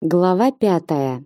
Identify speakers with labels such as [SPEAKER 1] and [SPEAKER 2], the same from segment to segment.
[SPEAKER 1] Глава пятая.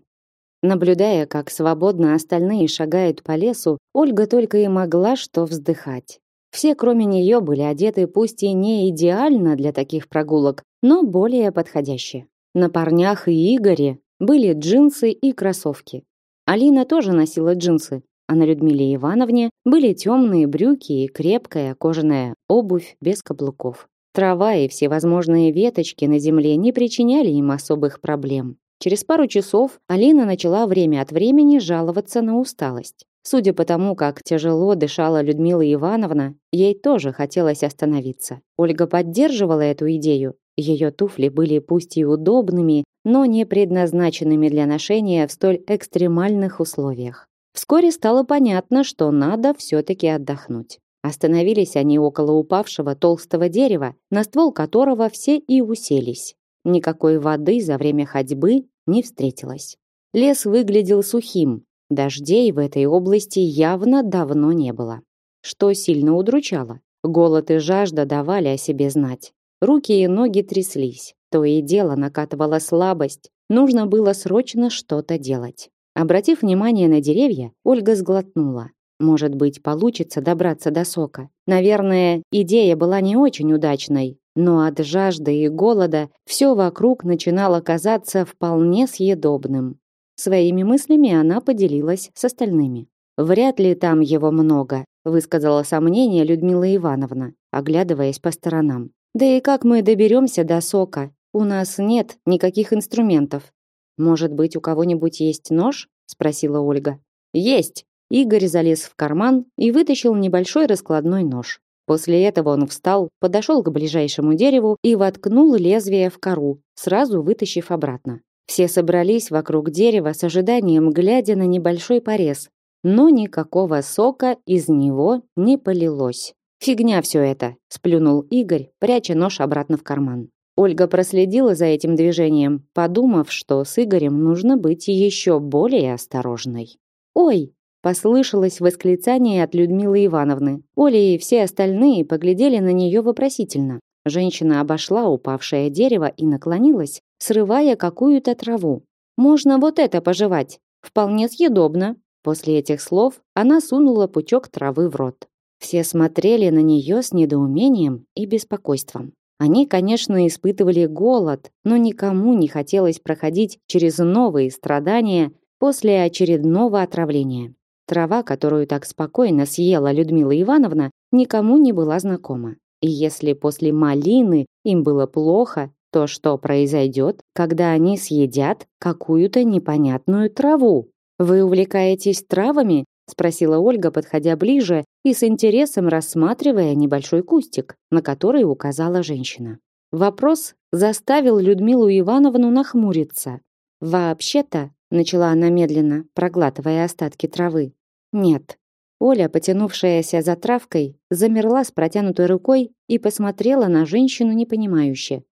[SPEAKER 1] Наблюдая, как свободно остальные шагают по лесу, Ольга только и могла что вздыхать. Все, кроме нее, были одеты пусть и не идеально для таких прогулок, но более подходящие. На парнях и Игоре были джинсы и кроссовки. Алина тоже носила джинсы, а на Людмиле Ивановне были темные брюки и крепкая кожаная обувь без каблуков. Трава и всевозможные веточки на земле не причиняли им особых проблем. Через пару часов Алина начала время от времени жаловаться на усталость. Судя по тому, как тяжело дышала Людмила Ивановна, ей тоже хотелось остановиться. Ольга поддерживала эту идею. Ее туфли были пусть и удобными, но не предназначенными для ношения в столь экстремальных условиях. Вскоре стало понятно, что надо все-таки отдохнуть. Остановились они около упавшего толстого дерева, на ствол которого все и уселись. Никакой воды за время ходьбы не встретилось. Лес выглядел сухим, дождей в этой области явно давно не было. Что сильно удручало. Голод и жажда давали о себе знать. Руки и ноги тряслись. То и дело накатывала слабость. Нужно было срочно что-то делать. Обратив внимание на деревья, Ольга сглотнула. Может быть, получится добраться до сока. Наверное, идея была не очень удачной, но от жажды и голода все вокруг начинало казаться вполне съедобным. Своими мыслями она поделилась с остальными. «Вряд ли там его много», высказала сомнение Людмила Ивановна, оглядываясь по сторонам. «Да и как мы доберемся до сока? У нас нет никаких инструментов». «Может быть, у кого-нибудь есть нож?» спросила Ольга. «Есть!» Игорь залез в карман и вытащил небольшой раскладной нож. После этого он встал, подошел к ближайшему дереву и воткнул лезвие в кору, сразу вытащив обратно. Все собрались вокруг дерева с ожиданием, глядя на небольшой порез, но никакого сока из него не полилось. «Фигня все это», – сплюнул Игорь, пряча нож обратно в карман. Ольга проследила за этим движением, подумав, что с Игорем нужно быть еще более осторожной. «Ой!» Послышалось восклицание от Людмилы Ивановны. Оля и все остальные поглядели на нее вопросительно. Женщина обошла упавшее дерево и наклонилась, срывая какую-то траву. «Можно вот это пожевать. Вполне съедобно». После этих слов она сунула пучок травы в рот. Все смотрели на нее с недоумением и беспокойством. Они, конечно, испытывали голод, но никому не хотелось проходить через новые страдания после очередного отравления. Трава, которую так спокойно съела Людмила Ивановна, никому не была знакома. И если после малины им было плохо, то что произойдет, когда они съедят какую-то непонятную траву? Вы увлекаетесь травами? спросила Ольга, подходя ближе и с интересом рассматривая небольшой кустик, на который указала женщина. Вопрос заставил Людмилу Ивановну нахмуриться. Вообще-то, начала она медленно, проглатывая остатки травы. Нет. Оля, потянувшаяся за травкой, замерла с протянутой рукой и посмотрела на женщину непонимающе.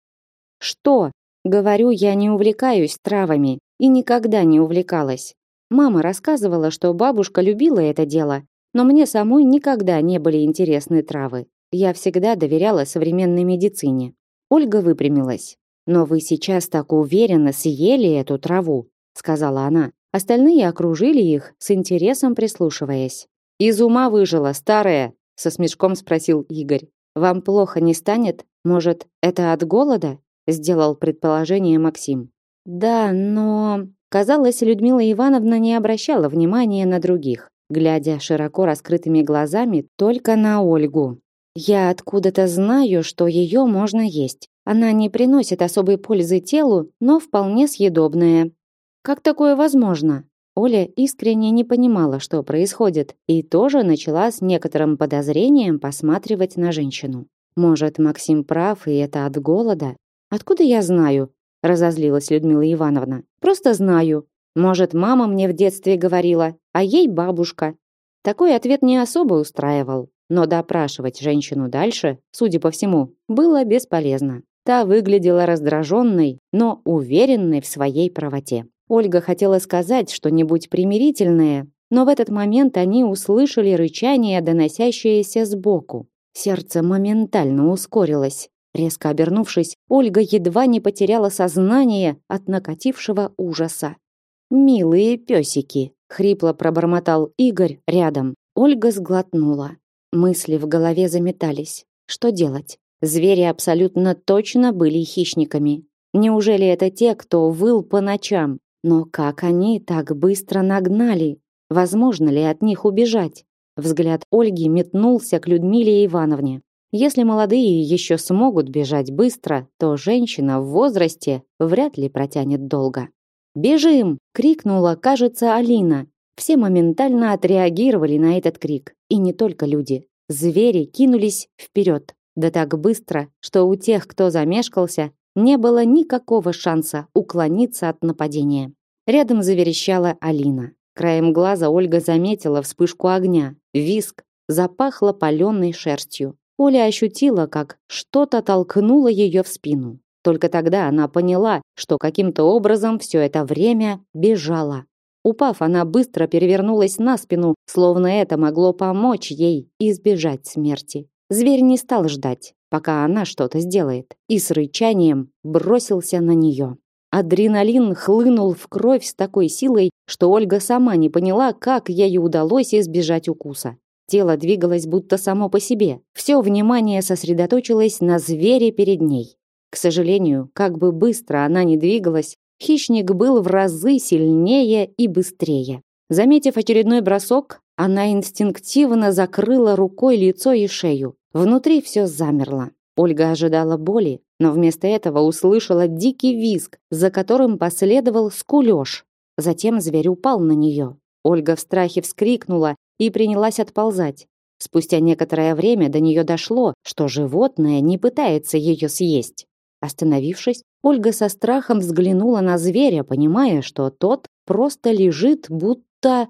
[SPEAKER 1] Что? Говорю, я не увлекаюсь травами и никогда не увлекалась. Мама рассказывала, что бабушка любила это дело, но мне самой никогда не были интересны травы. Я всегда доверяла современной медицине. Ольга выпрямилась. Но вы сейчас так уверенно съели эту траву, сказала она. Остальные окружили их, с интересом прислушиваясь. «Из ума выжила, старая?» — со смешком спросил Игорь. «Вам плохо не станет? Может, это от голода?» — сделал предположение Максим. «Да, но...» Казалось, Людмила Ивановна не обращала внимания на других, глядя широко раскрытыми глазами только на Ольгу. «Я откуда-то знаю, что ее можно есть. Она не приносит особой пользы телу, но вполне съедобная. Как такое возможно? Оля искренне не понимала, что происходит, и тоже начала с некоторым подозрением посматривать на женщину. Может, Максим прав, и это от голода? Откуда я знаю? разозлилась Людмила Ивановна. Просто знаю. Может, мама мне в детстве говорила, а ей бабушка. Такой ответ не особо устраивал, но допрашивать женщину дальше, судя по всему, было бесполезно. Та выглядела раздраженной, но уверенной в своей правоте. Ольга хотела сказать что-нибудь примирительное, но в этот момент они услышали рычание, доносящееся сбоку. Сердце моментально ускорилось. Резко обернувшись, Ольга едва не потеряла сознание от накатившего ужаса. «Милые песики!» — хрипло пробормотал Игорь рядом. Ольга сглотнула. Мысли в голове заметались. Что делать? Звери абсолютно точно были хищниками. Неужели это те, кто выл по ночам? Но как они так быстро нагнали? Возможно ли от них убежать? Взгляд Ольги метнулся к Людмиле Ивановне. Если молодые еще смогут бежать быстро, то женщина в возрасте вряд ли протянет долго. «Бежим!» — крикнула, кажется, Алина. Все моментально отреагировали на этот крик. И не только люди. Звери кинулись вперед. Да так быстро, что у тех, кто замешкался, не было никакого шанса уклониться от нападения. Рядом заверещала Алина. Краем глаза Ольга заметила вспышку огня, виск, запахло паленой шерстью. Оля ощутила, как что-то толкнуло ее в спину. Только тогда она поняла, что каким-то образом все это время бежала. Упав, она быстро перевернулась на спину, словно это могло помочь ей избежать смерти. Зверь не стал ждать, пока она что-то сделает, и с рычанием бросился на нее. Адреналин хлынул в кровь с такой силой, что Ольга сама не поняла, как ей удалось избежать укуса. Тело двигалось будто само по себе. Все внимание сосредоточилось на звере перед ней. К сожалению, как бы быстро она ни двигалась, хищник был в разы сильнее и быстрее. Заметив очередной бросок, она инстинктивно закрыла рукой лицо и шею. Внутри все замерло. Ольга ожидала боли, но вместо этого услышала дикий визг, за которым последовал скулёж. Затем зверь упал на нее. Ольга в страхе вскрикнула и принялась отползать. Спустя некоторое время до нее дошло, что животное не пытается ее съесть. Остановившись, Ольга со страхом взглянула на зверя, понимая, что тот просто лежит, будто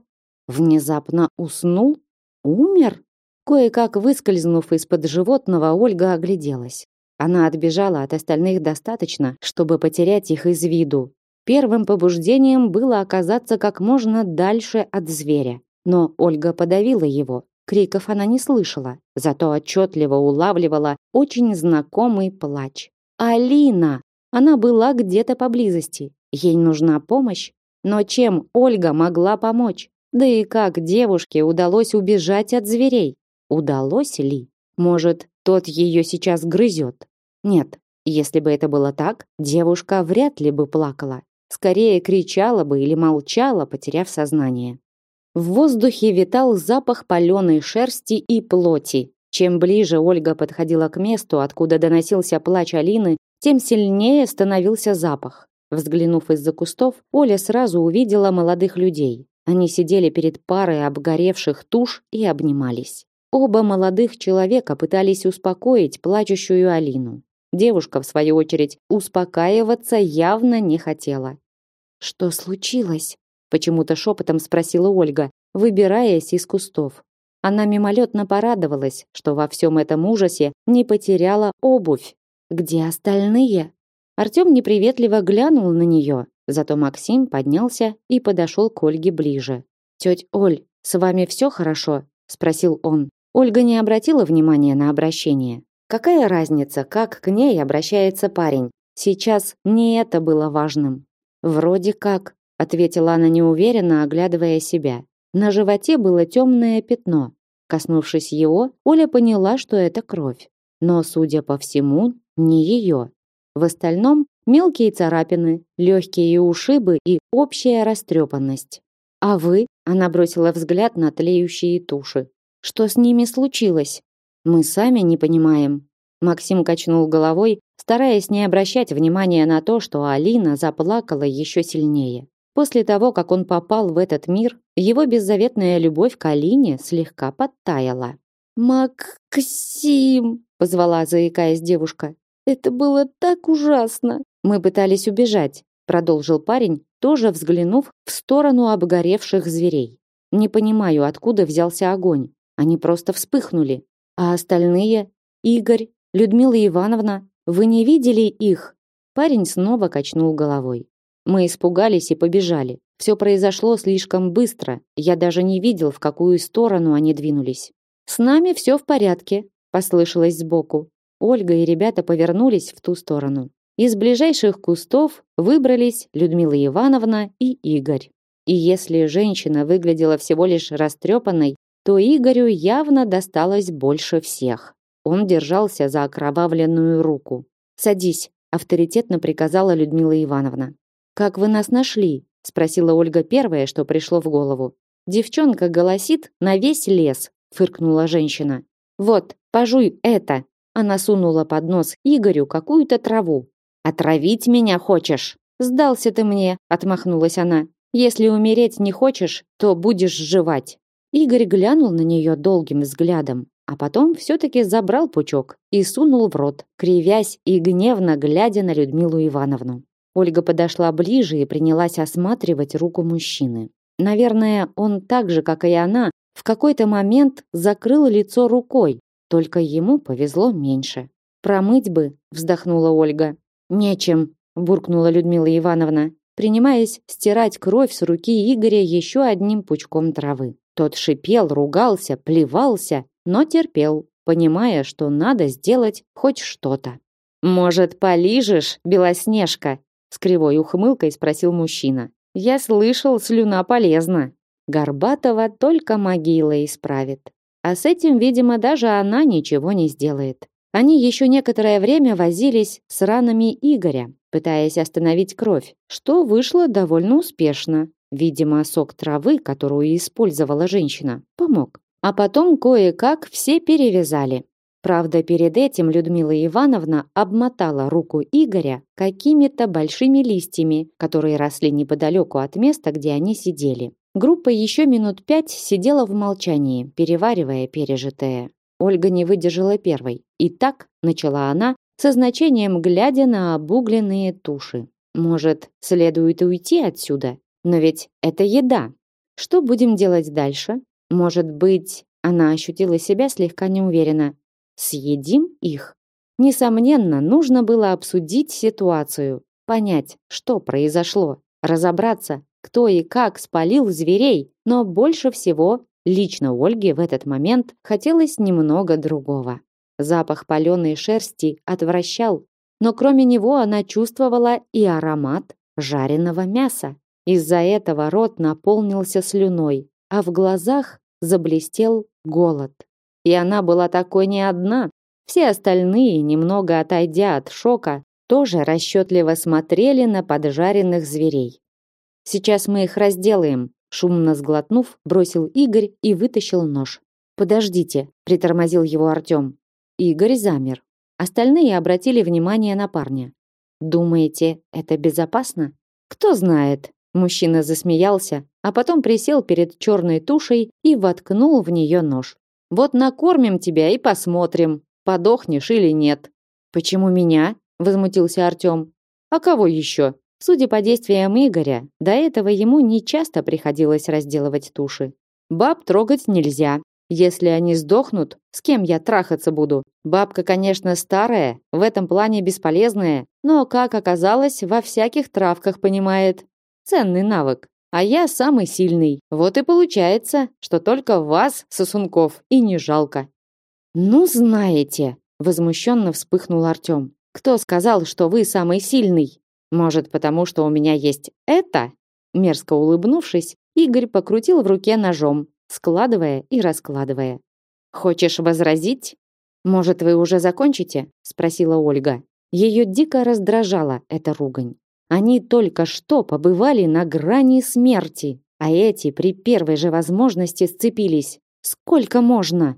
[SPEAKER 1] внезапно уснул, умер. Кое-как выскользнув из-под животного, Ольга огляделась. Она отбежала от остальных достаточно, чтобы потерять их из виду. Первым побуждением было оказаться как можно дальше от зверя. Но Ольга подавила его. Криков она не слышала, зато отчетливо улавливала очень знакомый плач. Алина! Она была где-то поблизости. Ей нужна помощь. Но чем Ольга могла помочь? Да и как девушке удалось убежать от зверей? Удалось ли? Может, тот ее сейчас грызет? Нет, если бы это было так, девушка вряд ли бы плакала. Скорее кричала бы или молчала, потеряв сознание. В воздухе витал запах паленой шерсти и плоти. Чем ближе Ольга подходила к месту, откуда доносился плач Алины, тем сильнее становился запах. Взглянув из-за кустов, Оля сразу увидела молодых людей. Они сидели перед парой обгоревших туш и обнимались. Оба молодых человека пытались успокоить плачущую Алину. Девушка, в свою очередь, успокаиваться явно не хотела. «Что случилось?» почему-то шепотом спросила Ольга, выбираясь из кустов. Она мимолетно порадовалась, что во всем этом ужасе не потеряла обувь. Где остальные? Артём неприветливо глянул на нее, зато Максим поднялся и подошел к Ольге ближе. «Теть Оль, с вами все хорошо?» – спросил он. Ольга не обратила внимания на обращение. Какая разница, как к ней обращается парень? Сейчас не это было важным. Вроде как, ответила она неуверенно, оглядывая себя. На животе было темное пятно. Коснувшись его, Оля поняла, что это кровь. Но, судя по всему, не ее. В остальном мелкие царапины, легкие ушибы и общая растрепанность. А вы? Она бросила взгляд на тлеющие туши. Что с ними случилось? Мы сами не понимаем. Максим качнул головой, стараясь не обращать внимания на то, что Алина заплакала еще сильнее. После того, как он попал в этот мир, его беззаветная любовь к Алине слегка подтаяла. «Максим!» — позвала, заикаясь девушка. «Это было так ужасно!» «Мы пытались убежать», — продолжил парень, тоже взглянув в сторону обгоревших зверей. «Не понимаю, откуда взялся огонь. Они просто вспыхнули. А остальные? Игорь, Людмила Ивановна, вы не видели их?» Парень снова качнул головой. Мы испугались и побежали. Все произошло слишком быстро. Я даже не видел, в какую сторону они двинулись. С нами все в порядке, послышалось сбоку. Ольга и ребята повернулись в ту сторону. Из ближайших кустов выбрались Людмила Ивановна и Игорь. И если женщина выглядела всего лишь растрепанной, то Игорю явно досталось больше всех. Он держался за окровавленную руку. «Садись», — авторитетно приказала Людмила Ивановна. «Как вы нас нашли?» — спросила Ольга первое, что пришло в голову. «Девчонка голосит на весь лес», — фыркнула женщина. «Вот, пожуй это!» Она сунула под нос Игорю какую-то траву. «Отравить меня хочешь?» «Сдался ты мне», — отмахнулась она. «Если умереть не хочешь, то будешь жевать». Игорь глянул на нее долгим взглядом, а потом все-таки забрал пучок и сунул в рот, кривясь и гневно глядя на Людмилу Ивановну. Ольга подошла ближе и принялась осматривать руку мужчины. Наверное, он так же, как и она, в какой-то момент закрыл лицо рукой, только ему повезло меньше. «Промыть бы», — вздохнула Ольга. «Нечем», — буркнула Людмила Ивановна, принимаясь стирать кровь с руки Игоря еще одним пучком травы. Тот шипел, ругался, плевался, но терпел, понимая, что надо сделать хоть что-то. «Может, полижешь, Белоснежка?» с кривой ухмылкой спросил мужчина. «Я слышал, слюна полезна». Горбатова только могила исправит. А с этим, видимо, даже она ничего не сделает. Они еще некоторое время возились с ранами Игоря, пытаясь остановить кровь, что вышло довольно успешно. Видимо, сок травы, которую использовала женщина, помог. А потом кое-как все перевязали. Правда, перед этим Людмила Ивановна обмотала руку Игоря какими-то большими листьями, которые росли неподалеку от места, где они сидели. Группа еще минут пять сидела в молчании, переваривая пережитое. Ольга не выдержала первой. И так, начала она, со значением глядя на обугленные туши. Может, следует уйти отсюда? Но ведь это еда. Что будем делать дальше? Может быть, она ощутила себя слегка неуверенно. Съедим их? Несомненно, нужно было обсудить ситуацию, понять, что произошло, разобраться, кто и как спалил зверей, но больше всего лично Ольге в этот момент хотелось немного другого. Запах паленой шерсти отвращал, но кроме него она чувствовала и аромат жареного мяса. Из-за этого рот наполнился слюной, а в глазах заблестел голод. И она была такой не одна. Все остальные, немного отойдя от шока, тоже расчетливо смотрели на поджаренных зверей. «Сейчас мы их разделаем», шумно сглотнув, бросил Игорь и вытащил нож. «Подождите», — притормозил его Артем. Игорь замер. Остальные обратили внимание на парня. «Думаете, это безопасно?» «Кто знает», Мужчина засмеялся, а потом присел перед черной тушей и воткнул в нее нож. «Вот накормим тебя и посмотрим, подохнешь или нет». «Почему меня?» – возмутился Артем. «А кого еще?» Судя по действиям Игоря, до этого ему не часто приходилось разделывать туши. «Баб трогать нельзя. Если они сдохнут, с кем я трахаться буду? Бабка, конечно, старая, в этом плане бесполезная, но, как оказалось, во всяких травках понимает. Ценный навык. А я самый сильный. Вот и получается, что только вас, сосунков, и не жалко. Ну, знаете, возмущенно вспыхнул Артем. Кто сказал, что вы самый сильный? Может, потому что у меня есть это? Мерзко улыбнувшись, Игорь покрутил в руке ножом, складывая и раскладывая. Хочешь возразить? Может, вы уже закончите? спросила Ольга. Ее дико раздражала эта ругань. Они только что побывали на грани смерти, а эти при первой же возможности сцепились. Сколько можно?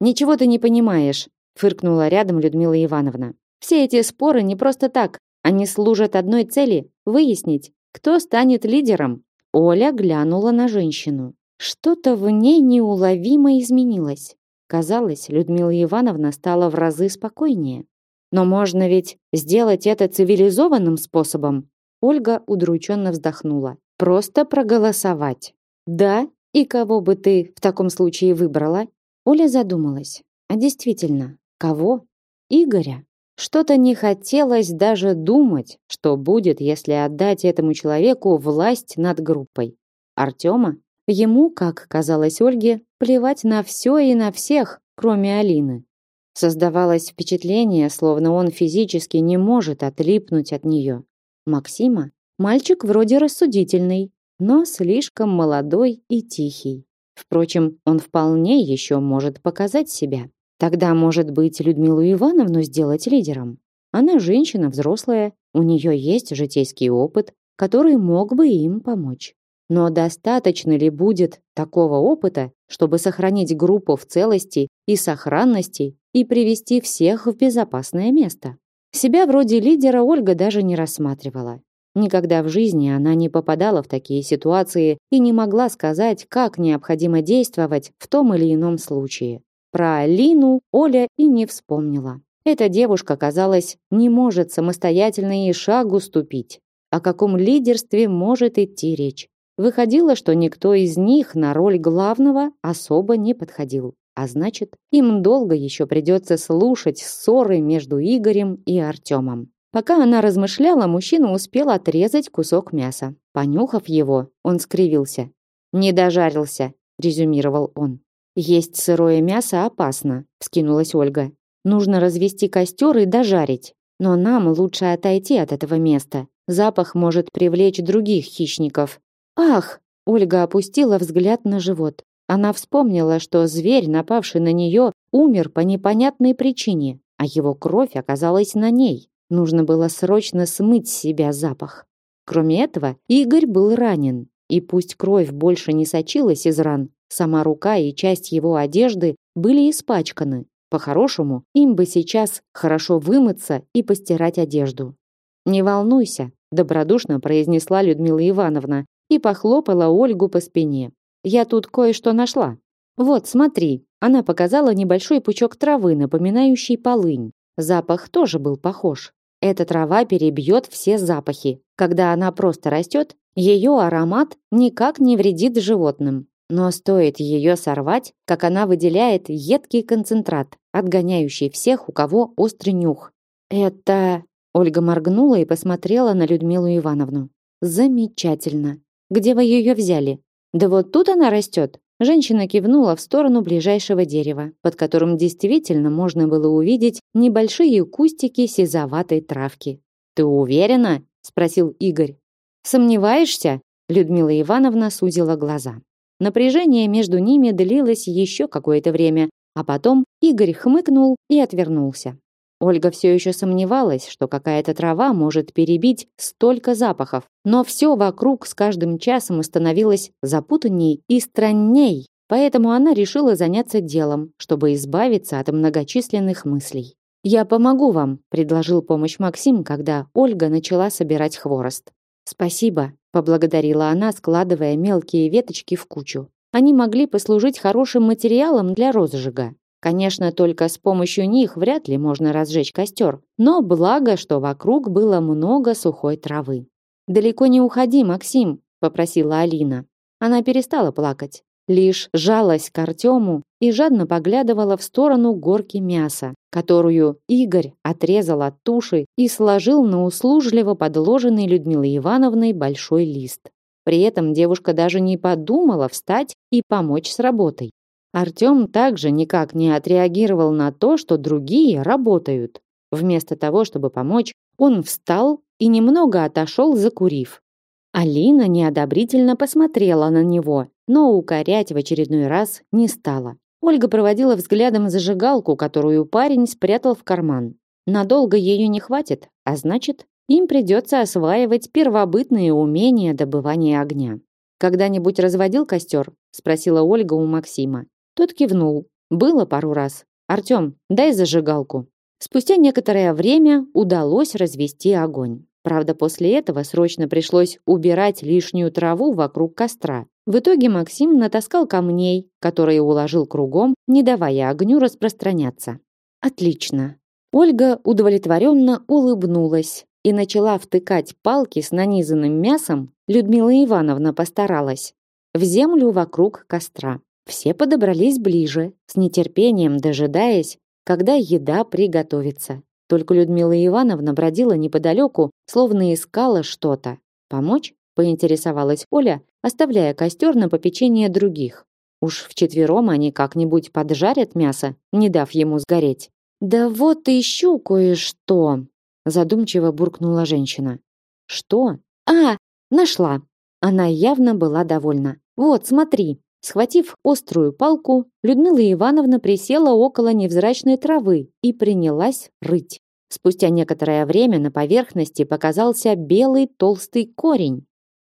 [SPEAKER 1] Ничего ты не понимаешь, фыркнула рядом Людмила Ивановна. Все эти споры не просто так. Они служат одной цели выяснить, кто станет лидером. Оля глянула на женщину. Что-то в ней неуловимо изменилось. Казалось, Людмила Ивановна стала в разы спокойнее. Но можно ведь сделать это цивилизованным способом. Ольга удрученно вздохнула. Просто проголосовать. Да, и кого бы ты в таком случае выбрала? Оля задумалась. А действительно, кого? Игоря. Что-то не хотелось даже думать, что будет, если отдать этому человеку власть над группой. Артема? Ему, как казалось Ольге, плевать на все и на всех, кроме Алины. Создавалось впечатление, словно он физически не может отлипнуть от нее. Максима? Мальчик вроде рассудительный, но слишком молодой и тихий. Впрочем, он вполне еще может показать себя. Тогда, может быть, Людмилу Ивановну сделать лидером. Она женщина взрослая, у нее есть житейский опыт, который мог бы им помочь. Но достаточно ли будет такого опыта, чтобы сохранить группу в целости и сохранности и привести всех в безопасное место? Себя вроде лидера Ольга даже не рассматривала. Никогда в жизни она не попадала в такие ситуации и не могла сказать, как необходимо действовать в том или ином случае. Про Алину Оля и не вспомнила. Эта девушка, казалось, не может самостоятельно и шагу ступить. О каком лидерстве может идти речь? Выходило, что никто из них на роль главного особо не подходил. А значит, им долго еще придется слушать ссоры между Игорем и Артемом. Пока она размышляла, мужчина успел отрезать кусок мяса. Понюхав его, он скривился. «Не дожарился», — резюмировал он. «Есть сырое мясо опасно», — вскинулась Ольга. «Нужно развести костер и дожарить. Но нам лучше отойти от этого места. Запах может привлечь других хищников». «Ах!» — Ольга опустила взгляд на живот. Она вспомнила, что зверь, напавший на нее, умер по непонятной причине, а его кровь оказалась на ней. Нужно было срочно смыть с себя запах. Кроме этого, Игорь был ранен, и пусть кровь больше не сочилась из ран, сама рука и часть его одежды были испачканы. По-хорошему, им бы сейчас хорошо вымыться и постирать одежду. «Не волнуйся», – добродушно произнесла Людмила Ивановна и похлопала Ольгу по спине. «Я тут кое-что нашла. Вот, смотри». Она показала небольшой пучок травы, напоминающий полынь. Запах тоже был похож. Эта трава перебьет все запахи. Когда она просто растет, ее аромат никак не вредит животным. Но стоит ее сорвать, как она выделяет едкий концентрат, отгоняющий всех, у кого острый нюх. Это... Ольга моргнула и посмотрела на Людмилу Ивановну. Замечательно. Где вы ее взяли? Да вот тут она растет. Женщина кивнула в сторону ближайшего дерева, под которым действительно можно было увидеть небольшие кустики сизоватой травки. «Ты уверена?» – спросил Игорь. «Сомневаешься?» – Людмила Ивановна сузила глаза. Напряжение между ними длилось еще какое-то время, а потом Игорь хмыкнул и отвернулся. Ольга все еще сомневалась, что какая-то трава может перебить столько запахов, но все вокруг с каждым часом становилось запутанней и странней, поэтому она решила заняться делом, чтобы избавиться от многочисленных мыслей. «Я помогу вам», – предложил помощь Максим, когда Ольга начала собирать хворост. «Спасибо», – поблагодарила она, складывая мелкие веточки в кучу. Они могли послужить хорошим материалом для розжига. Конечно, только с помощью них вряд ли можно разжечь костер, но благо, что вокруг было много сухой травы. «Далеко не уходи, Максим», — попросила Алина. Она перестала плакать, лишь жалась к Артему и жадно поглядывала в сторону горки мяса, которую Игорь отрезал от туши и сложил на услужливо подложенный Людмилой Ивановной большой лист. При этом девушка даже не подумала встать и помочь с работой. Артём также никак не отреагировал на то, что другие работают. Вместо того, чтобы помочь, он встал и немного отошел, закурив. Алина неодобрительно посмотрела на него, но укорять в очередной раз не стала. Ольга проводила взглядом зажигалку, которую парень спрятал в карман. Надолго ее не хватит, а значит, им придется осваивать первобытные умения добывания огня. «Когда-нибудь разводил костер?» – спросила Ольга у Максима. Тот кивнул. Было пару раз. Артём, дай зажигалку. Спустя некоторое время удалось развести огонь. Правда, после этого срочно пришлось убирать лишнюю траву вокруг костра. В итоге Максим натаскал камней, которые уложил кругом, не давая огню распространяться. Отлично. Ольга удовлетворенно улыбнулась и начала втыкать палки с нанизанным мясом. Людмила Ивановна постаралась в землю вокруг костра. Все подобрались ближе, с нетерпением дожидаясь, когда еда приготовится. Только Людмила Ивановна бродила неподалеку, словно искала что-то. «Помочь?» – поинтересовалась Оля, оставляя костер на попечение других. Уж вчетвером они как-нибудь поджарят мясо, не дав ему сгореть. Да вот ищу кое-что, задумчиво буркнула женщина. Что? А, нашла. Она явно была довольна. Вот, смотри. Схватив острую палку, Людмила Ивановна присела около невзрачной травы и принялась рыть. Спустя некоторое время на поверхности показался белый толстый корень.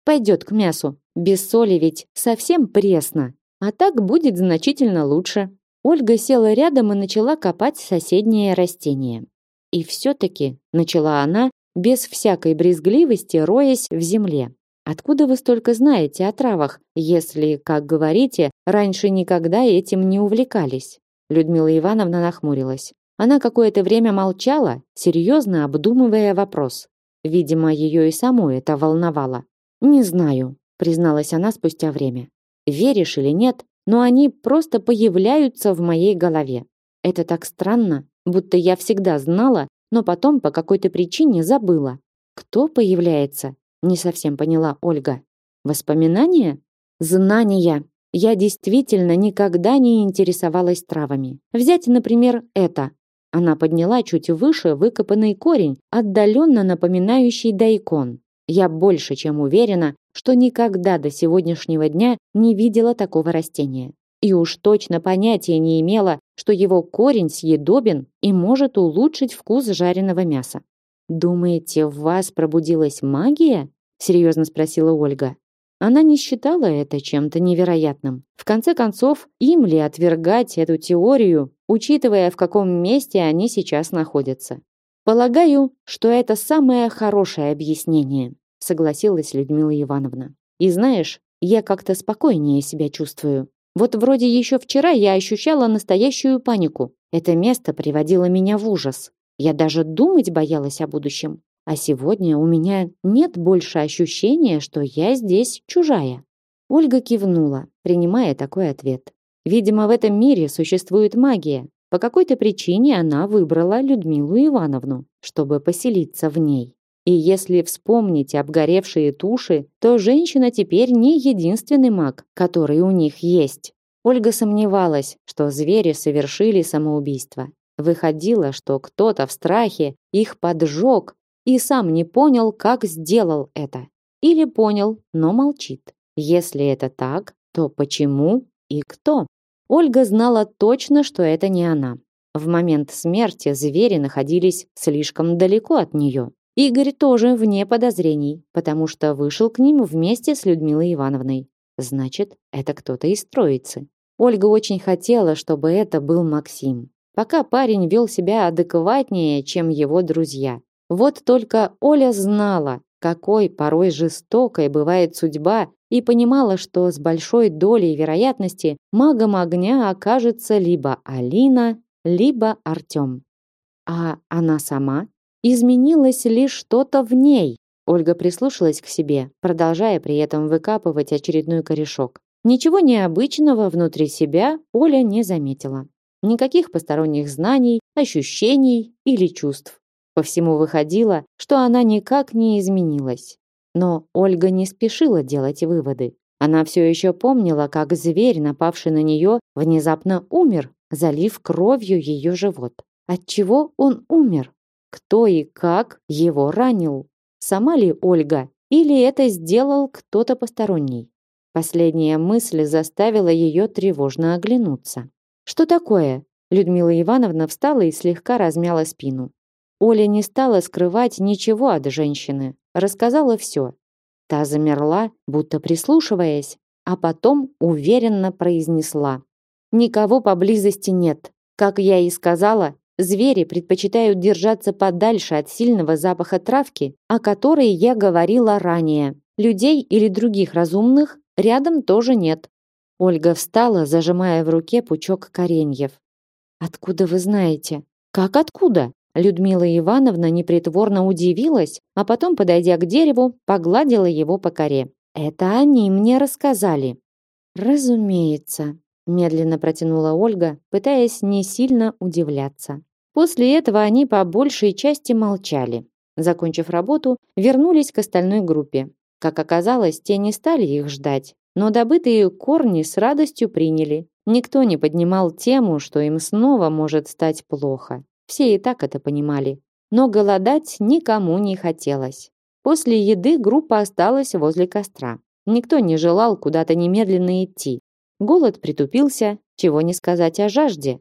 [SPEAKER 1] Пойдет к мясу. Без соли ведь совсем пресно. А так будет значительно лучше. Ольга села рядом и начала копать соседнее растение. И все-таки, начала она, без всякой брезгливости, роясь в земле. Откуда вы столько знаете о травах, если, как говорите, раньше никогда этим не увлекались? Людмила Ивановна нахмурилась. Она какое-то время молчала, серьезно обдумывая вопрос. Видимо, ее и саму это волновало. Не знаю, призналась она спустя время. Веришь или нет, но они просто появляются в моей голове. Это так странно, будто я всегда знала, но потом по какой-то причине забыла. Кто появляется? Не совсем поняла Ольга. Воспоминания? Знания. Я действительно никогда не интересовалась травами. Взять, например, это. Она подняла чуть выше выкопанный корень, отдаленно напоминающий дайкон. Я больше чем уверена, что никогда до сегодняшнего дня не видела такого растения. И уж точно понятия не имела, что его корень съедобен и может улучшить вкус жареного мяса. «Думаете, в вас пробудилась магия?» — серьезно спросила Ольга. Она не считала это чем-то невероятным. В конце концов, им ли отвергать эту теорию, учитывая, в каком месте они сейчас находятся? Полагаю, что это самое хорошее объяснение, согласилась Людмила Ивановна. И знаешь, я как-то спокойнее себя чувствую. Вот вроде еще вчера я ощущала настоящую панику. Это место приводило меня в ужас. Я даже думать боялась о будущем. А сегодня у меня нет больше ощущения, что я здесь чужая. Ольга кивнула, принимая такой ответ. Видимо, в этом мире существует магия. По какой-то причине она выбрала Людмилу Ивановну, чтобы поселиться в ней. И если вспомнить обгоревшие туши, то женщина теперь не единственный маг, который у них есть. Ольга сомневалась, что звери совершили самоубийство. Выходило, что кто-то в страхе их поджег и сам не понял, как сделал это. Или понял, но молчит. Если это так, то почему и кто? Ольга знала точно, что это не она. В момент смерти звери находились слишком далеко от нее. Игорь тоже вне подозрений, потому что вышел к ним вместе с Людмилой Ивановной. Значит, это кто-то из троицы. Ольга очень хотела, чтобы это был Максим. Пока парень вел себя адекватнее, чем его друзья. Вот только Оля знала, какой порой жестокой бывает судьба, и понимала, что с большой долей вероятности магом огня окажется либо Алина, либо Артем. А она сама? Изменилось ли что-то в ней? Ольга прислушалась к себе, продолжая при этом выкапывать очередной корешок. Ничего необычного внутри себя Оля не заметила. Никаких посторонних знаний, ощущений или чувств. По всему выходило, что она никак не изменилась. Но Ольга не спешила делать выводы. Она все еще помнила, как зверь, напавший на нее, внезапно умер, залив кровью ее живот. От чего он умер? Кто и как его ранил? Сама ли Ольга? Или это сделал кто-то посторонний? Последняя мысль заставила ее тревожно оглянуться. «Что такое?» Людмила Ивановна встала и слегка размяла спину. Оля не стала скрывать ничего от женщины, рассказала все. Та замерла, будто прислушиваясь, а потом уверенно произнесла. «Никого поблизости нет. Как я и сказала, Звери предпочитают держаться подальше от сильного запаха травки, о которой я говорила ранее. Людей или других разумных рядом тоже нет. Ольга встала, зажимая в руке пучок кореньев. Откуда вы знаете? Как откуда? Людмила Ивановна непритворно удивилась, а потом, подойдя к дереву, погладила его по коре. Это они мне рассказали. Разумеется, медленно протянула Ольга, пытаясь не сильно удивляться. После этого они по большей части молчали. Закончив работу, вернулись к остальной группе. Как оказалось, те не стали их ждать, но добытые корни с радостью приняли. Никто не поднимал тему, что им снова может стать плохо. Все и так это понимали. Но голодать никому не хотелось. После еды группа осталась возле костра. Никто не желал куда-то немедленно идти. Голод притупился, чего не сказать о жажде.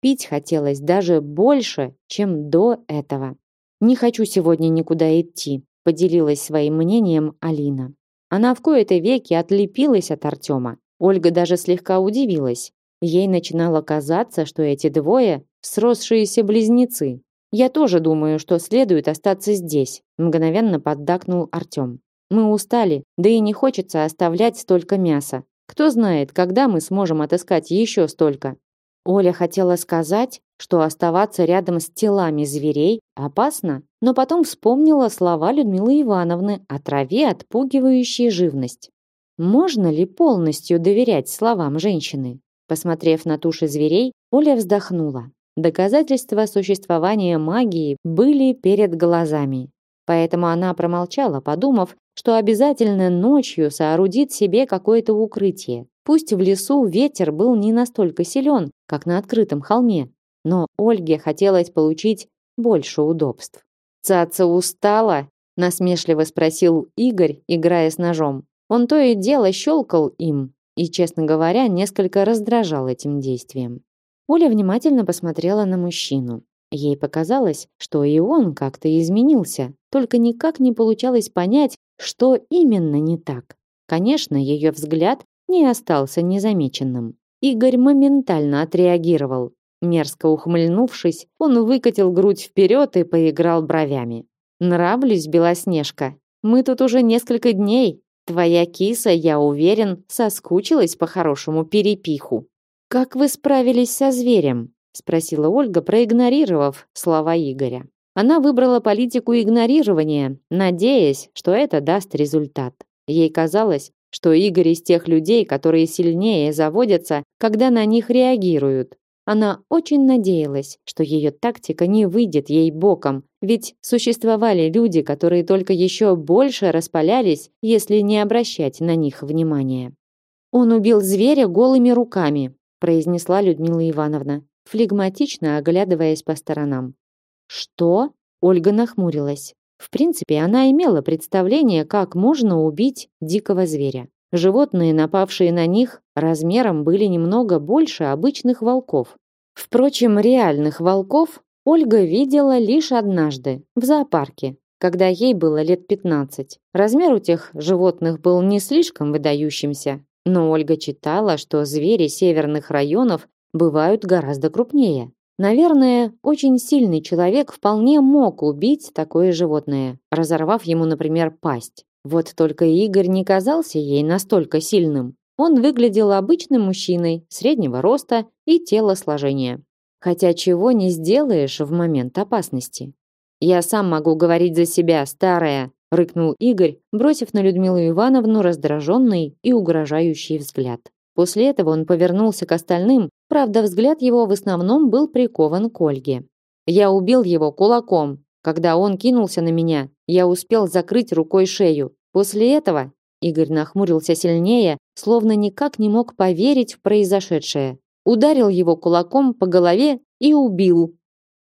[SPEAKER 1] Пить хотелось даже больше, чем до этого. «Не хочу сегодня никуда идти», поделилась своим мнением Алина. Она в кои-то веки отлепилась от Артема. Ольга даже слегка удивилась. Ей начинало казаться, что эти двое – сросшиеся близнецы. «Я тоже думаю, что следует остаться здесь», – мгновенно поддакнул Артем. «Мы устали, да и не хочется оставлять столько мяса. Кто знает, когда мы сможем отыскать еще столько». Оля хотела сказать, что оставаться рядом с телами зверей опасно, но потом вспомнила слова Людмилы Ивановны о траве, отпугивающей живность. Можно ли полностью доверять словам женщины? Посмотрев на туши зверей, Оля вздохнула. Доказательства существования магии были перед глазами. Поэтому она промолчала, подумав, что обязательно ночью соорудит себе какое-то укрытие. Пусть в лесу ветер был не настолько силен, как на открытом холме, но Ольге хотелось получить больше удобств. «Цаца устала?» – насмешливо спросил Игорь, играя с ножом. Он то и дело щелкал им, и, честно говоря, несколько раздражал этим действием. Оля внимательно посмотрела на мужчину. Ей показалось, что и он как-то изменился, только никак не получалось понять, что именно не так. Конечно, ее взгляд не остался незамеченным. Игорь моментально отреагировал. Мерзко ухмыльнувшись, он выкатил грудь вперед и поиграл бровями. «Нравлюсь, Белоснежка. Мы тут уже несколько дней, Твоя киса, я уверен, соскучилась по хорошему перепиху. Как вы справились со зверем? спросила Ольга, проигнорировав слова Игоря. Она выбрала политику игнорирования, надеясь, что это даст результат. Ей казалось, что Игорь из тех людей, которые сильнее заводятся, когда на них реагируют, она очень надеялась, что ее тактика не выйдет ей боком, ведь существовали люди, которые только еще больше распалялись, если не обращать на них внимания. «Он убил зверя голыми руками», произнесла Людмила Ивановна, флегматично оглядываясь по сторонам. «Что?» Ольга нахмурилась. В принципе, она имела представление, как можно убить дикого зверя. Животные, напавшие на них, размером были немного больше обычных волков. Впрочем, реальных волков Ольга видела лишь однажды, в зоопарке, когда ей было лет 15. Размер у тех животных был не слишком выдающимся, но Ольга читала, что звери северных районов бывают гораздо крупнее. Наверное, очень сильный человек вполне мог убить такое животное, разорвав ему, например, пасть. Вот только Игорь не казался ей настолько сильным. Он выглядел обычным мужчиной, среднего роста и телосложения. Хотя чего не сделаешь в момент опасности. «Я сам могу говорить за себя, старая», — рыкнул Игорь, бросив на Людмилу Ивановну раздраженный и угрожающий взгляд. После этого он повернулся к остальным, правда, взгляд его в основном был прикован к Ольге. «Я убил его кулаком. Когда он кинулся на меня, я успел закрыть рукой шею. После этого Игорь нахмурился сильнее, словно никак не мог поверить в произошедшее. Ударил его кулаком по голове и убил.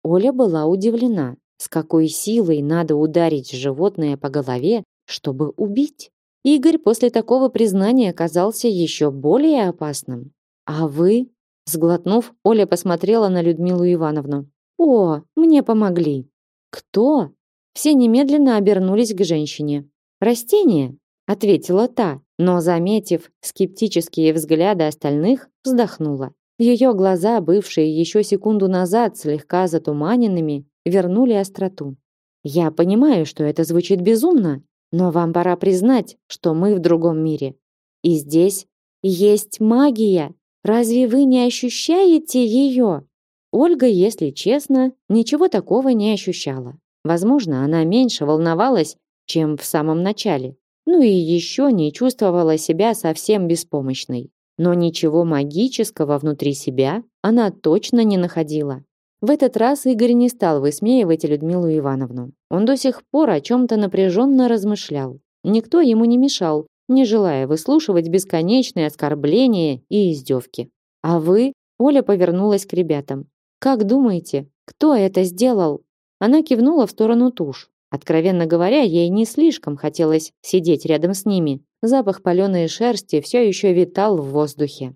[SPEAKER 1] Оля была удивлена, с какой силой надо ударить животное по голове, чтобы убить. Игорь после такого признания оказался еще более опасным. А вы, сглотнув, Оля посмотрела на Людмилу Ивановну. О, мне помогли. Кто? Все немедленно обернулись к женщине. Растение, ответила та, но заметив скептические взгляды остальных, вздохнула. Ее глаза, бывшие еще секунду назад слегка затуманенными, вернули остроту. Я понимаю, что это звучит безумно, но вам пора признать, что мы в другом мире. И здесь есть магия. Разве вы не ощущаете ее? Ольга, если честно, ничего такого не ощущала. Возможно, она меньше волновалась чем в самом начале. Ну и еще не чувствовала себя совсем беспомощной. Но ничего магического внутри себя она точно не находила. В этот раз Игорь не стал высмеивать Людмилу Ивановну. Он до сих пор о чем-то напряженно размышлял. Никто ему не мешал, не желая выслушивать бесконечные оскорбления и издевки. «А вы?» – Оля повернулась к ребятам. «Как думаете, Кто это сделал? Она кивнула в сторону туш. Откровенно говоря, ей не слишком хотелось сидеть рядом с ними. Запах паленой шерсти все еще витал в воздухе.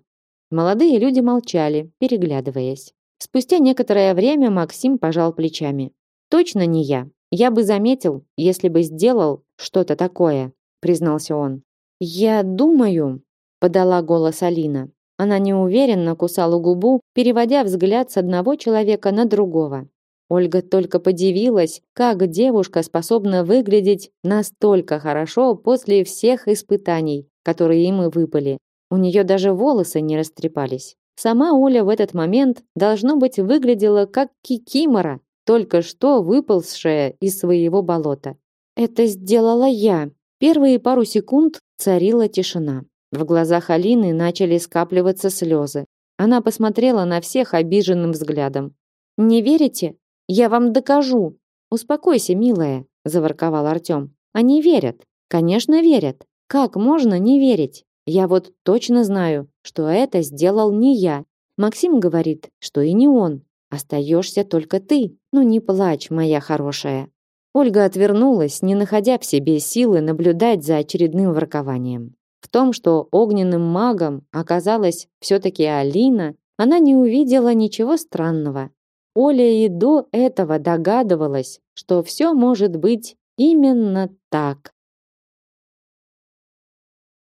[SPEAKER 1] Молодые люди молчали, переглядываясь. Спустя некоторое время Максим пожал плечами. Точно не я. Я бы заметил, если бы сделал что-то такое, признался он. Я думаю, подала голос Алина. Она неуверенно кусала губу, переводя взгляд с одного человека на другого. Ольга только подивилась, как девушка способна выглядеть настолько хорошо после всех испытаний, которые им и выпали. У нее даже волосы не растрепались. Сама Оля в этот момент, должно быть, выглядела как кикимора, только что выползшая из своего болота. «Это сделала я». Первые пару секунд царила тишина. В глазах Алины начали скапливаться слезы. Она посмотрела на всех обиженным взглядом. «Не верите? Я вам докажу». «Успокойся, милая», – заворковал Артем. «Они верят. Конечно, верят. Как можно не верить? Я вот точно знаю, что это сделал не я. Максим говорит, что и не он. Остаешься только ты. Ну не плачь, моя хорошая. Ольга отвернулась, не находя в себе силы наблюдать за очередным воркованием. В том, что огненным магом оказалась все-таки Алина, она не увидела ничего странного. Оля и до этого догадывалась, что все может быть именно так.